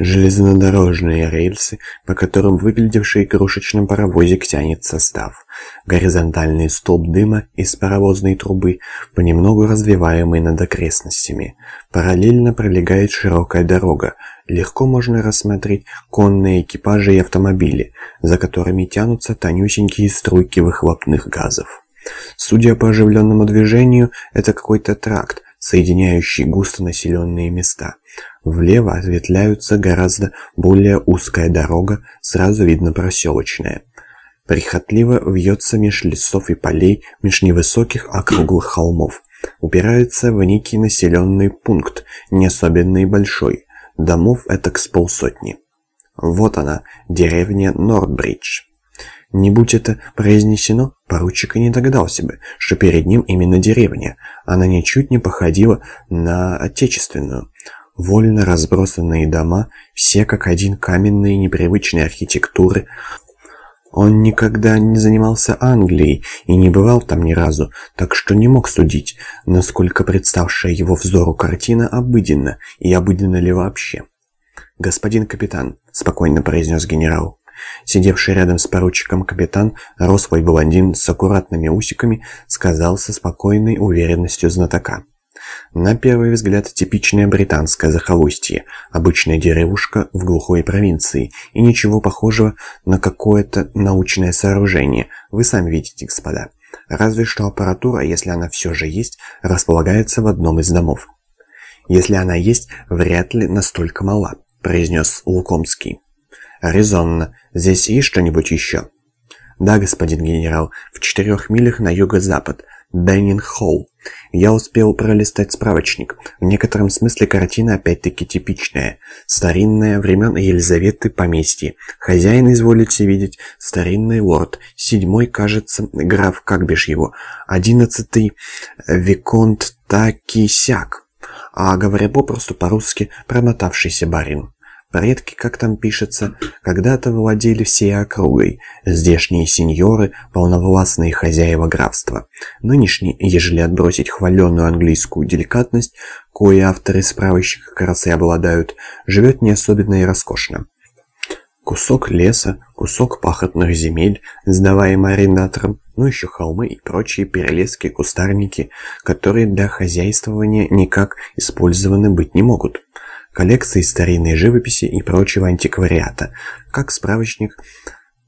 Железнодорожные рельсы, по которым выглядевший крошечным паровозик тянет состав. Горизонтальный столб дыма из паровозной трубы, понемногу развиваемый над окрестностями. Параллельно пролегает широкая дорога. Легко можно рассмотреть конные экипажи и автомобили, за которыми тянутся тонюсенькие струйки выхлопных газов. Судя по оживленному движению, это какой-то тракт, соединяющий густонаселенные места. Влево ответвляются гораздо более узкая дорога, сразу видно проселочная. Прихотливо вьется меж лесов и полей, меж невысоких округлых холмов. Упирается в некий населенный пункт, не особенно большой. Домов это с полсотни. Вот она, деревня Нордбридж. Не будь это произнесено, поручик и не догадался бы, что перед ним именно деревня. Она ничуть не походила на отечественную. Вольно разбросанные дома, все как один каменные непривычные архитектуры. Он никогда не занимался Англией и не бывал там ни разу, так что не мог судить, насколько представшая его взору картина обыденна и обыденна ли вообще. «Господин капитан», — спокойно произнес генерал. Сидевший рядом с поручиком капитан, рослый блондин с аккуратными усиками, сказал со спокойной уверенностью знатока. На первый взгляд типичное британское захолустье, обычная деревушка в глухой провинции, и ничего похожего на какое-то научное сооружение, вы сами видите, господа. Разве что аппаратура, если она все же есть, располагается в одном из домов. «Если она есть, вряд ли настолько мала», – произнес Лукомский. «Резонно. Здесь есть что-нибудь еще?» «Да, господин генерал, в четырех милях на юго-запад. Беннинг-Холл. Я успел пролистать справочник. В некотором смысле картина опять-таки типичная. Старинная, времен Елизаветы поместье. Хозяин, изволите видеть, старинный лорд. Седьмой, кажется, граф, как бишь его. Одиннадцатый, виконт таки-сяк. А говоря попросту по-русски, промотавшийся барин. Предки, как там пишется, когда-то владели всей округой, здешние сеньоры, полновластные хозяева графства. Нынешний, ежели отбросить хваленную английскую деликатность, кое авторы справочника как обладают, живет не особенно и роскошно. Кусок леса, кусок пахотных земель, сдаваемый арендаторам, ну еще холмы и прочие перелески, кустарники, которые для хозяйствования никак использованы быть не могут коллекции старинной живописи и прочего антиквариата. Как справочник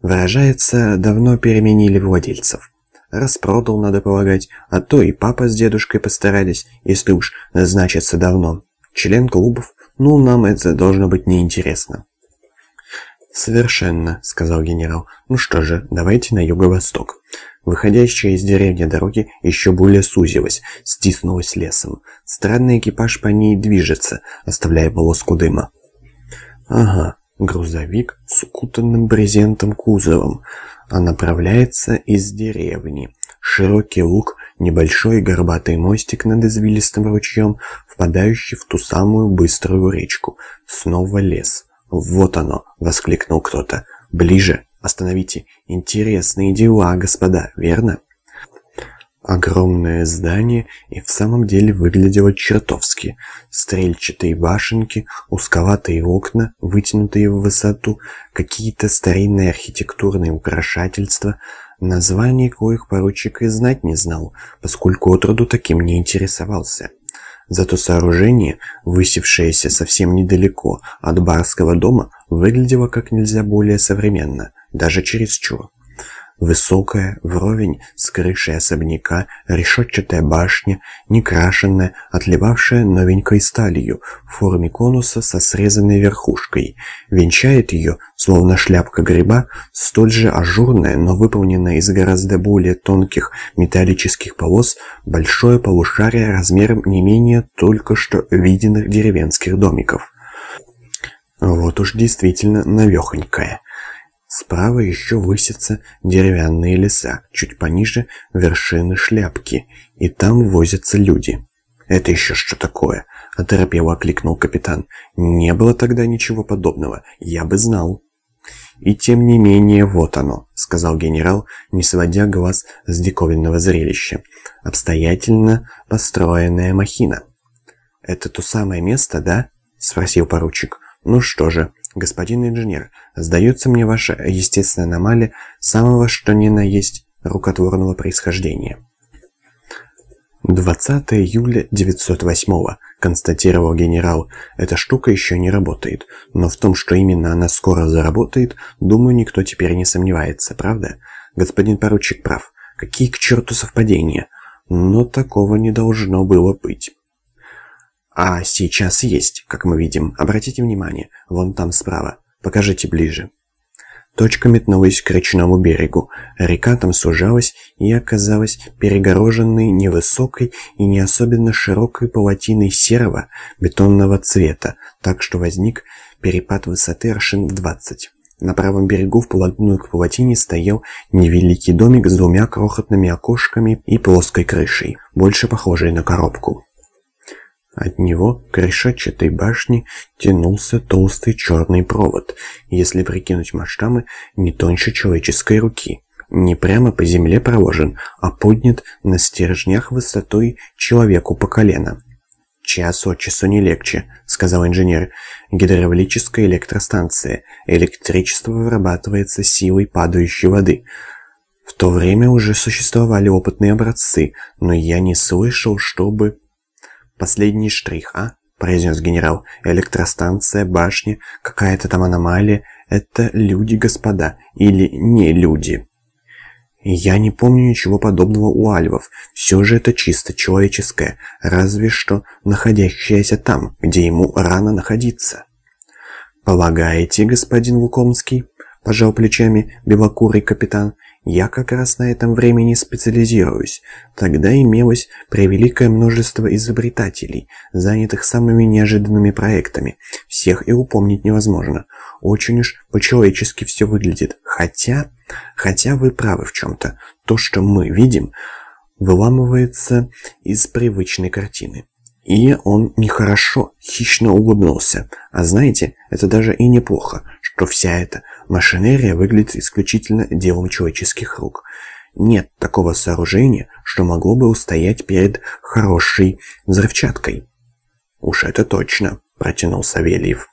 выражается, давно переменили владельцев. Распродал, надо полагать, а то и папа с дедушкой постарались, если уж значится давно. Член клубов, ну, нам это должно быть неинтересно. «Совершенно», — сказал генерал. «Ну что же, давайте на юго-восток». Выходящая из деревни дороги еще более сузилась, стиснулась лесом. Странный экипаж по ней движется, оставляя полоску дыма. Ага, грузовик с укутанным брезентом кузовом, а направляется из деревни. Широкий луг, небольшой горбатый мостик над извилистым ручьем, впадающий в ту самую быструю речку. Снова лес. «Вот оно!» — воскликнул кто-то. «Ближе!» Остановите. Интересные дела, господа, верно? Огромное здание и в самом деле выглядело чертовски. Стрельчатые башенки, узковатые окна, вытянутые в высоту, какие-то старинные архитектурные украшательства, название коих поручик и знать не знал, поскольку отроду таким не интересовался. Зато сооружение, высевшееся совсем недалеко от барского дома, выглядело как нельзя более современно – даже чересчур. Высокая, вровень с крышей особняка, решетчатая башня, некрашенная, отливавшая новенькой сталью, в форме конуса со срезанной верхушкой. Венчает ее, словно шляпка гриба, столь же ажурная, но выполненная из гораздо более тонких металлических полос, большое полушарие размером не менее только что виденных деревенских домиков. Вот уж действительно навехонькая. Справа еще высятся деревянные леса, чуть пониже вершины шляпки, и там возятся люди. «Это еще что такое?» – оторопело окликнул капитан. «Не было тогда ничего подобного, я бы знал». «И тем не менее, вот оно», — сказал генерал, не сводя глаз с диковинного зрелища. «Обстоятельно построенная махина». «Это то самое место, да?» — спросил поручик. Ну что же, господин инженер, сдается мне ваша естественная аномалия самого что ни на есть рукотворного происхождения. 20 июля 908 констатировал генерал. Эта штука еще не работает, но в том, что именно она скоро заработает, думаю, никто теперь не сомневается, правда? Господин поручик прав. Какие к черту совпадения? Но такого не должно было быть. А сейчас есть, как мы видим. Обратите внимание, вон там справа. Покажите ближе. Точка метнулась к речному берегу. Река там сужалась и оказалась перегороженной невысокой и не особенно широкой палатиной серого бетонного цвета, так что возник перепад высоты аршин в 20. На правом берегу вплотную к палатине стоял невеликий домик с двумя крохотными окошками и плоской крышей, больше похожей на коробку. От него к решетчатой башне тянулся толстый черный провод, если прикинуть масштабы, не тоньше человеческой руки. Не прямо по земле проложен, а поднят на стержнях высотой человеку по колено. «Час от часу не легче», — сказал инженер. «Гидравлическая электростанция. Электричество вырабатывается силой падающей воды». В то время уже существовали опытные образцы, но я не слышал, чтобы... «Последний штрих, а?» – произнес генерал. «Электростанция, башня, какая-то там аномалия. Это люди, господа, или не люди?» «Я не помню ничего подобного у альвов. Все же это чисто человеческое, разве что находящееся там, где ему рано находиться». «Полагаете, господин Лукомский?» – пожал плечами белокурый капитан. Я как раз на этом времени специализируюсь. Тогда имелось превеликое множество изобретателей, занятых самыми неожиданными проектами. Всех и упомнить невозможно. Очень уж по-человечески все выглядит. Хотя... Хотя вы правы в чем-то. То, что мы видим, выламывается из привычной картины. И он нехорошо, хищно улыбнулся. А знаете, это даже и неплохо, что вся эта машинерия выглядит исключительно делом человеческих рук. Нет такого сооружения, что могло бы устоять перед хорошей взрывчаткой. «Уж это точно», — протянул Савельев.